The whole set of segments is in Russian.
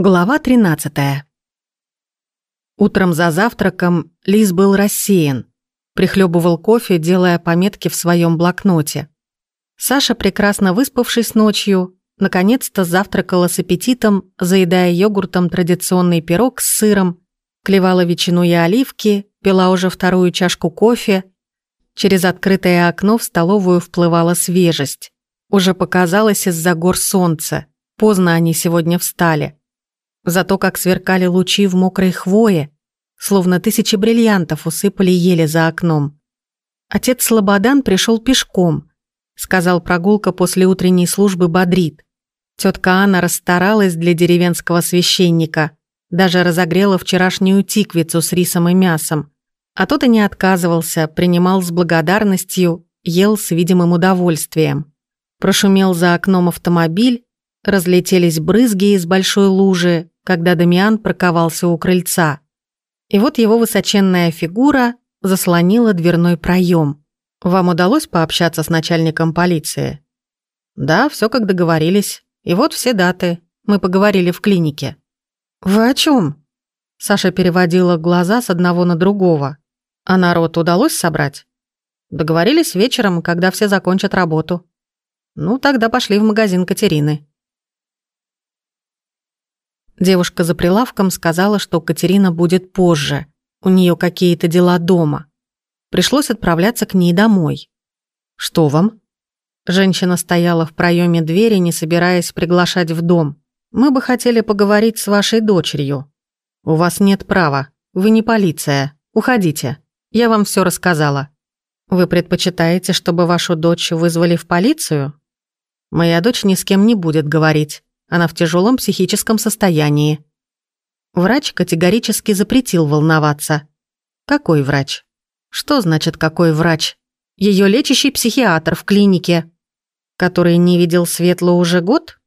Глава 13. Утром за завтраком Лис был рассеян, прихлебывал кофе, делая пометки в своем блокноте. Саша, прекрасно выспавшись ночью, наконец-то завтракала с аппетитом, заедая йогуртом традиционный пирог с сыром, клевала ветчину и оливки, пила уже вторую чашку кофе. Через открытое окно в столовую вплывала свежесть. Уже показалось из-за гор солнце. Поздно они сегодня встали. Зато как сверкали лучи в мокрой хвое, словно тысячи бриллиантов усыпали ели за окном. Отец Слободан пришел пешком. Сказал, прогулка после утренней службы бодрит. Тетка Анна расстаралась для деревенского священника, даже разогрела вчерашнюю тиквицу с рисом и мясом. А тот и не отказывался, принимал с благодарностью, ел с видимым удовольствием. Прошумел за окном автомобиль, разлетелись брызги из большой лужи, когда Дамиан проковался у крыльца. И вот его высоченная фигура заслонила дверной проем. «Вам удалось пообщаться с начальником полиции?» «Да, все как договорились. И вот все даты. Мы поговорили в клинике». «Вы о чем? Саша переводила глаза с одного на другого. «А народ удалось собрать?» «Договорились вечером, когда все закончат работу». «Ну, тогда пошли в магазин Катерины». Девушка за прилавком сказала, что Катерина будет позже. У нее какие-то дела дома. Пришлось отправляться к ней домой. «Что вам?» Женщина стояла в проеме двери, не собираясь приглашать в дом. «Мы бы хотели поговорить с вашей дочерью». «У вас нет права. Вы не полиция. Уходите. Я вам все рассказала». «Вы предпочитаете, чтобы вашу дочь вызвали в полицию?» «Моя дочь ни с кем не будет говорить. Она в тяжелом психическом состоянии. Врач категорически запретил волноваться. Какой врач? Что значит какой врач? Ее лечащий психиатр в клинике, который не видел Светлу уже год?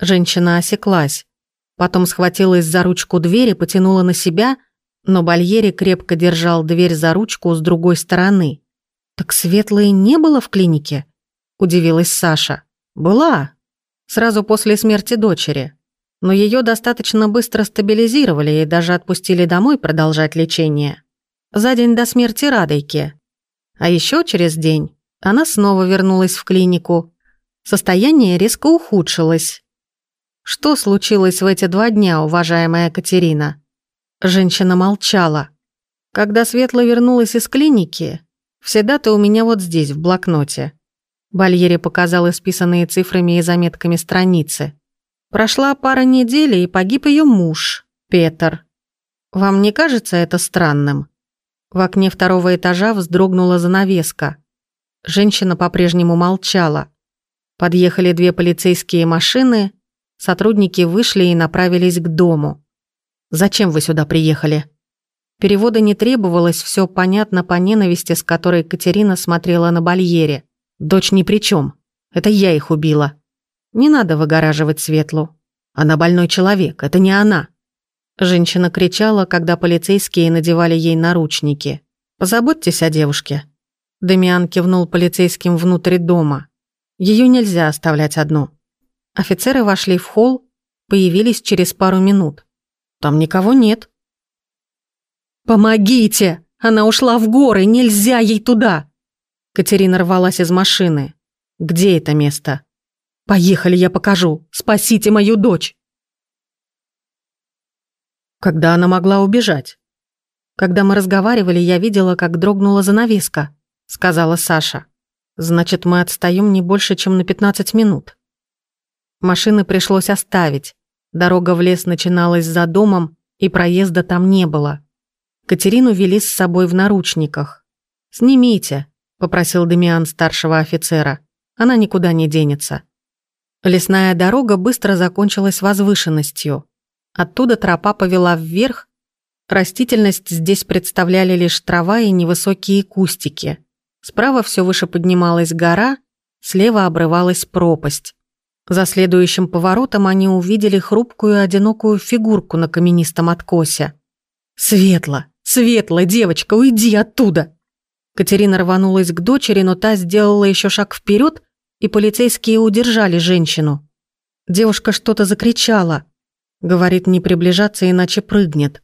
Женщина осеклась. Потом схватилась за ручку двери, потянула на себя, но Бальери крепко держал дверь за ручку с другой стороны. «Так Светлой не было в клинике?» – удивилась Саша. «Была, сразу после смерти дочери. Но ее достаточно быстро стабилизировали и даже отпустили домой продолжать лечение. За день до смерти Радойки. А еще через день она снова вернулась в клинику. Состояние резко ухудшилось. Что случилось в эти два дня, уважаемая Катерина? Женщина молчала. Когда Светла вернулась из клиники, все даты у меня вот здесь, в блокноте. Бальери показал исписанные цифрами и заметками страницы. Прошла пара недель, и погиб ее муж, Петр. Вам не кажется это странным? В окне второго этажа вздрогнула занавеска. Женщина по-прежнему молчала. Подъехали две полицейские машины, сотрудники вышли и направились к дому. «Зачем вы сюда приехали?» Перевода не требовалось, все понятно по ненависти, с которой Катерина смотрела на Бальере. Дочь ни при чем. Это я их убила. Не надо выгораживать Светлу. Она больной человек, это не она. Женщина кричала, когда полицейские надевали ей наручники. «Позаботьтесь о девушке». Дамиан кивнул полицейским внутрь дома. Ее нельзя оставлять одну. Офицеры вошли в холл, появились через пару минут. Там никого нет. «Помогите! Она ушла в горы, нельзя ей туда!» Катерина рвалась из машины. «Где это место?» «Поехали, я покажу. Спасите мою дочь!» Когда она могла убежать? Когда мы разговаривали, я видела, как дрогнула занавеска, сказала Саша. Значит, мы отстаем не больше, чем на 15 минут. Машины пришлось оставить. Дорога в лес начиналась за домом, и проезда там не было. Катерину вели с собой в наручниках. «Снимите», попросил Демиан старшего офицера. Она никуда не денется. Лесная дорога быстро закончилась возвышенностью. Оттуда тропа повела вверх. Растительность здесь представляли лишь трава и невысокие кустики. Справа все выше поднималась гора, слева обрывалась пропасть. За следующим поворотом они увидели хрупкую одинокую фигурку на каменистом откосе. «Светло! Светло, девочка, уйди оттуда!» Катерина рванулась к дочери, но та сделала еще шаг вперед, и полицейские удержали женщину. Девушка что-то закричала. Говорит, не приближаться, иначе прыгнет.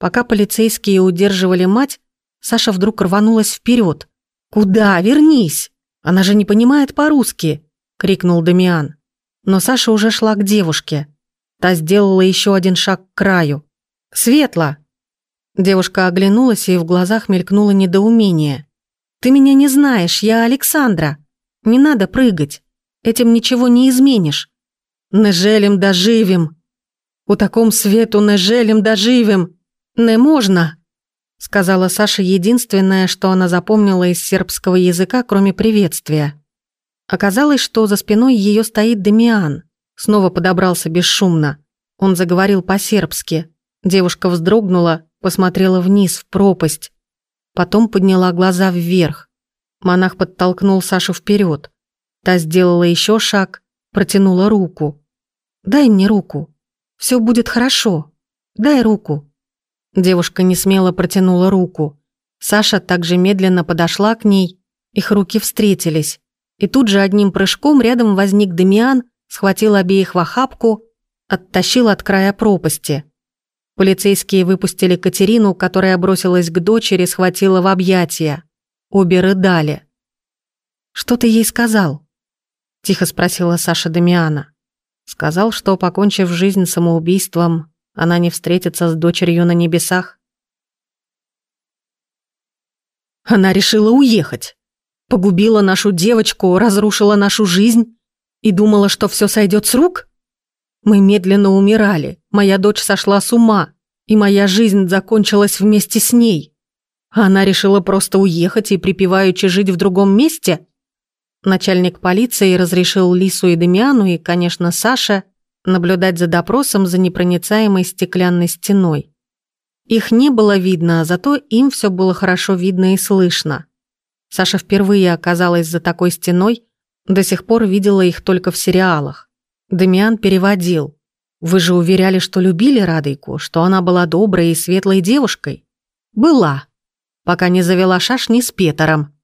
Пока полицейские удерживали мать, Саша вдруг рванулась вперед. «Куда? Вернись! Она же не понимает по-русски!» — крикнул Дамиан. Но Саша уже шла к девушке. Та сделала еще один шаг к краю. «Светла!» Девушка оглянулась, и в глазах мелькнуло недоумение. «Ты меня не знаешь, я Александра. Не надо прыгать. Этим ничего не изменишь. Не желим доживем. У таком свету не желим доживем. Не можно!» Сказала Саша единственное, что она запомнила из сербского языка, кроме приветствия. Оказалось, что за спиной ее стоит Демиан. Снова подобрался бесшумно. Он заговорил по-сербски. Девушка вздрогнула, посмотрела вниз, в пропасть. Потом подняла глаза вверх. Монах подтолкнул Сашу вперед. Та сделала еще шаг, протянула руку. «Дай мне руку. Все будет хорошо. Дай руку». Девушка не смело протянула руку. Саша также медленно подошла к ней, их руки встретились. И тут же одним прыжком рядом возник Демиан, схватил обеих в охапку, оттащил от края пропасти. Полицейские выпустили Катерину, которая бросилась к дочери, схватила в объятия. Обе рыдали. «Что ты ей сказал?» – тихо спросила Саша Дамиана. Сказал, что, покончив жизнь самоубийством, она не встретится с дочерью на небесах. Она решила уехать. Погубила нашу девочку, разрушила нашу жизнь и думала, что все сойдет с рук? Мы медленно умирали, моя дочь сошла с ума, и моя жизнь закончилась вместе с ней. Она решила просто уехать и припеваючи жить в другом месте? Начальник полиции разрешил Лису и Демиану и, конечно, Саше наблюдать за допросом за непроницаемой стеклянной стеной. Их не было видно, а зато им все было хорошо видно и слышно. Саша впервые оказалась за такой стеной, до сих пор видела их только в сериалах. Дамиан переводил. «Вы же уверяли, что любили Радойку, что она была доброй и светлой девушкой?» «Была. Пока не завела шашни с Петером.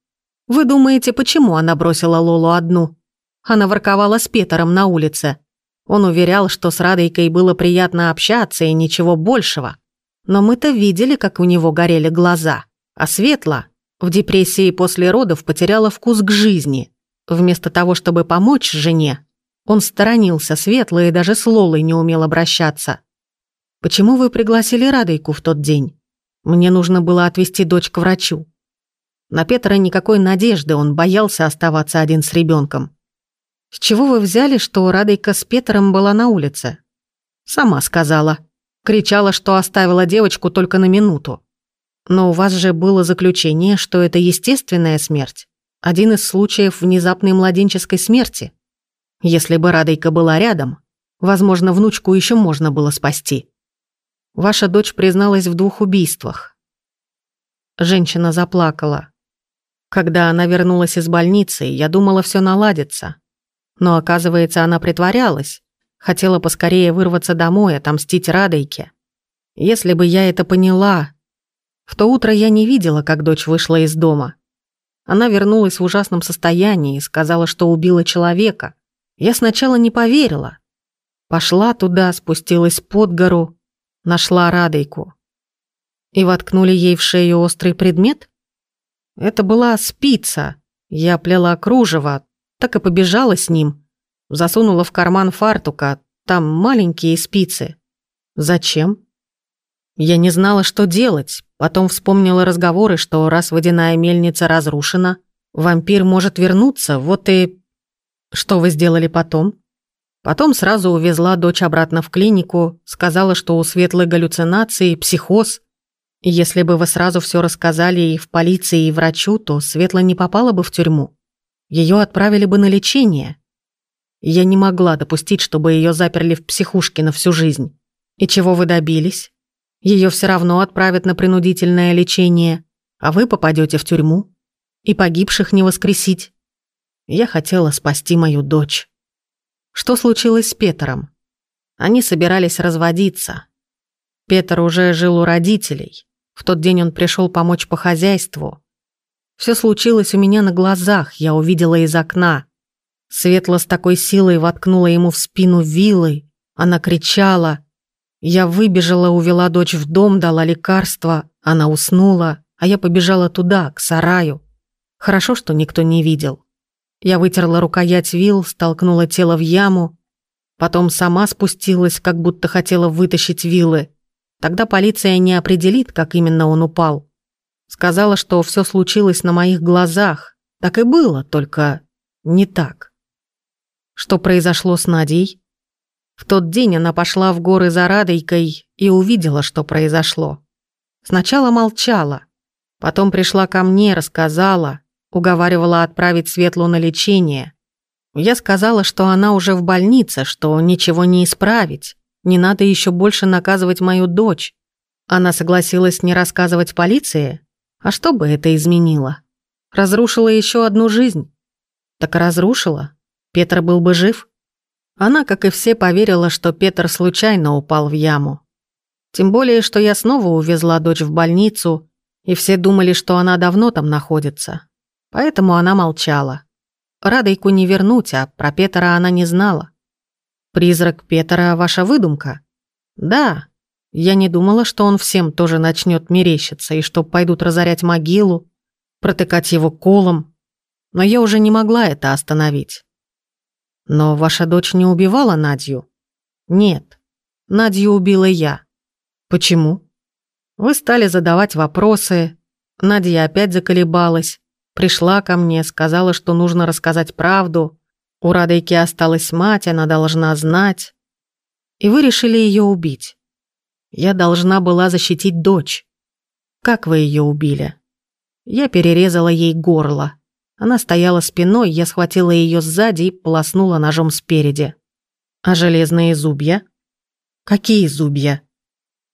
Вы думаете, почему она бросила Лолу одну?» Она ворковала с Петером на улице. Он уверял, что с Радойкой было приятно общаться и ничего большего. Но мы-то видели, как у него горели глаза. А Светла в депрессии после родов потеряла вкус к жизни. Вместо того, чтобы помочь жене, он сторонился светло и даже с Лолой не умел обращаться. «Почему вы пригласили Радойку в тот день? Мне нужно было отвезти дочь к врачу». На Петра никакой надежды, он боялся оставаться один с ребенком. «С чего вы взяли, что Радойка с Петром была на улице?» «Сама сказала. Кричала, что оставила девочку только на минуту. Но у вас же было заключение, что это естественная смерть. Один из случаев внезапной младенческой смерти. Если бы Радойка была рядом, возможно, внучку еще можно было спасти. Ваша дочь призналась в двух убийствах. Женщина заплакала. Когда она вернулась из больницы, я думала, все наладится. Но, оказывается, она притворялась. Хотела поскорее вырваться домой, отомстить Радойке. Если бы я это поняла... В то утро я не видела, как дочь вышла из дома. Она вернулась в ужасном состоянии и сказала, что убила человека. Я сначала не поверила. Пошла туда, спустилась под гору, нашла Радойку. И воткнули ей в шею острый предмет? Это была спица. Я плела кружево, так и побежала с ним. Засунула в карман фартука, там маленькие спицы. Зачем? Я не знала, что делать. Потом вспомнила разговоры, что раз водяная мельница разрушена, вампир может вернуться, вот и что вы сделали потом? Потом сразу увезла дочь обратно в клинику, сказала, что у Светлой галлюцинации, психоз. Если бы вы сразу все рассказали и в полиции, и врачу, то Светла не попала бы в тюрьму. Ее отправили бы на лечение. Я не могла допустить, чтобы ее заперли в психушке на всю жизнь. И чего вы добились? Ее все равно отправят на принудительное лечение, а вы попадете в тюрьму. И погибших не воскресить. Я хотела спасти мою дочь. Что случилось с Петером? Они собирались разводиться. Петр уже жил у родителей. В тот день он пришел помочь по хозяйству. Все случилось у меня на глазах, я увидела из окна. Светла с такой силой воткнула ему в спину вилы. Она кричала. Я выбежала, увела дочь в дом, дала лекарство, она уснула, а я побежала туда, к сараю. Хорошо, что никто не видел. Я вытерла рукоять вил, столкнула тело в яму, потом сама спустилась, как будто хотела вытащить вилы. Тогда полиция не определит, как именно он упал. Сказала, что все случилось на моих глазах. Так и было, только не так. Что произошло с Надей? В тот день она пошла в горы за Радойкой и увидела, что произошло. Сначала молчала, потом пришла ко мне, рассказала, уговаривала отправить Светлу на лечение. Я сказала, что она уже в больнице, что ничего не исправить, не надо еще больше наказывать мою дочь. Она согласилась не рассказывать полиции? А что бы это изменило? Разрушила еще одну жизнь. Так разрушила. Петр был бы жив. Она, как и все, поверила, что Петр случайно упал в яму. Тем более, что я снова увезла дочь в больницу, и все думали, что она давно там находится. Поэтому она молчала. Радойку не вернуть, а про Петра она не знала. «Призрак Петра — ваша выдумка?» «Да. Я не думала, что он всем тоже начнет мерещиться, и что пойдут разорять могилу, протыкать его колом. Но я уже не могла это остановить. Но ваша дочь не убивала Надю? Нет. Надю убила я. Почему? Вы стали задавать вопросы. Надя опять заколебалась. Пришла ко мне, сказала, что нужно рассказать правду. У Радойки осталась мать, она должна знать. И вы решили ее убить. Я должна была защитить дочь. Как вы ее убили? Я перерезала ей горло. Она стояла спиной, я схватила ее сзади и полоснула ножом спереди. А железные зубья? Какие зубья?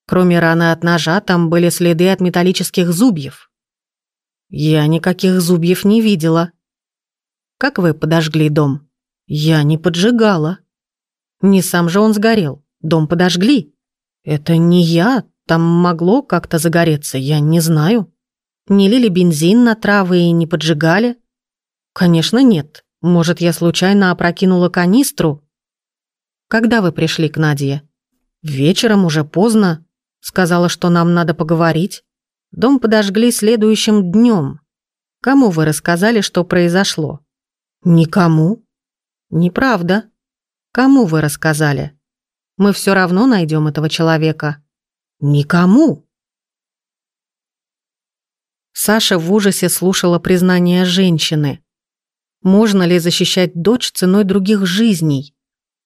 Кроме раны от ножа, там были следы от металлических зубьев. Я никаких зубьев не видела. Как вы подожгли дом? Я не поджигала. Не сам же он сгорел. Дом подожгли. Это не я. Там могло как-то загореться, я не знаю. Не лили бензин на травы и не поджигали. «Конечно нет. Может, я случайно опрокинула канистру?» «Когда вы пришли к Надье?» «Вечером, уже поздно. Сказала, что нам надо поговорить. Дом подожгли следующим днем. Кому вы рассказали, что произошло?» «Никому». «Неправда. Кому вы рассказали? Мы все равно найдем этого человека». «Никому». Саша в ужасе слушала признание женщины. Можно ли защищать дочь ценой других жизней?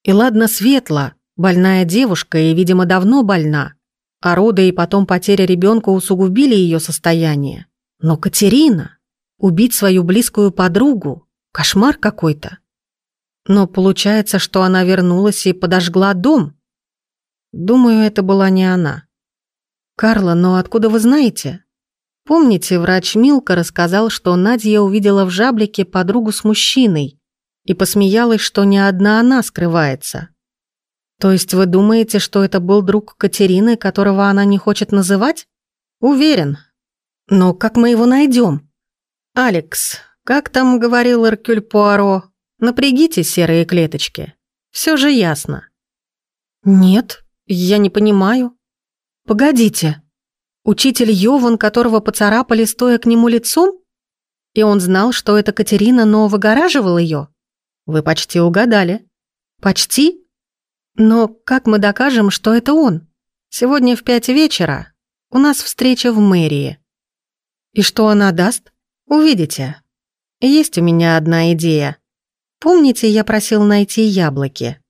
И ладно, Светла, больная девушка и, видимо, давно больна. А роды и потом потеря ребенка усугубили ее состояние. Но Катерина, убить свою близкую подругу, кошмар какой-то. Но получается, что она вернулась и подожгла дом. Думаю, это была не она. Карла, но откуда вы знаете? Помните, врач Милка рассказал, что Надя увидела в жаблике подругу с мужчиной и посмеялась, что не одна она скрывается. То есть вы думаете, что это был друг Катерины, которого она не хочет называть? Уверен. Но как мы его найдем? Алекс, как там говорил Эркюль Пуаро, напрягите серые клеточки. Все же ясно. Нет, я не понимаю. Погодите. Учитель Йован, которого поцарапали, стоя к нему лицом? И он знал, что это Катерина, но выгораживал ее? Вы почти угадали. Почти? Но как мы докажем, что это он? Сегодня в пять вечера у нас встреча в мэрии. И что она даст? Увидите. Есть у меня одна идея. Помните, я просил найти яблоки?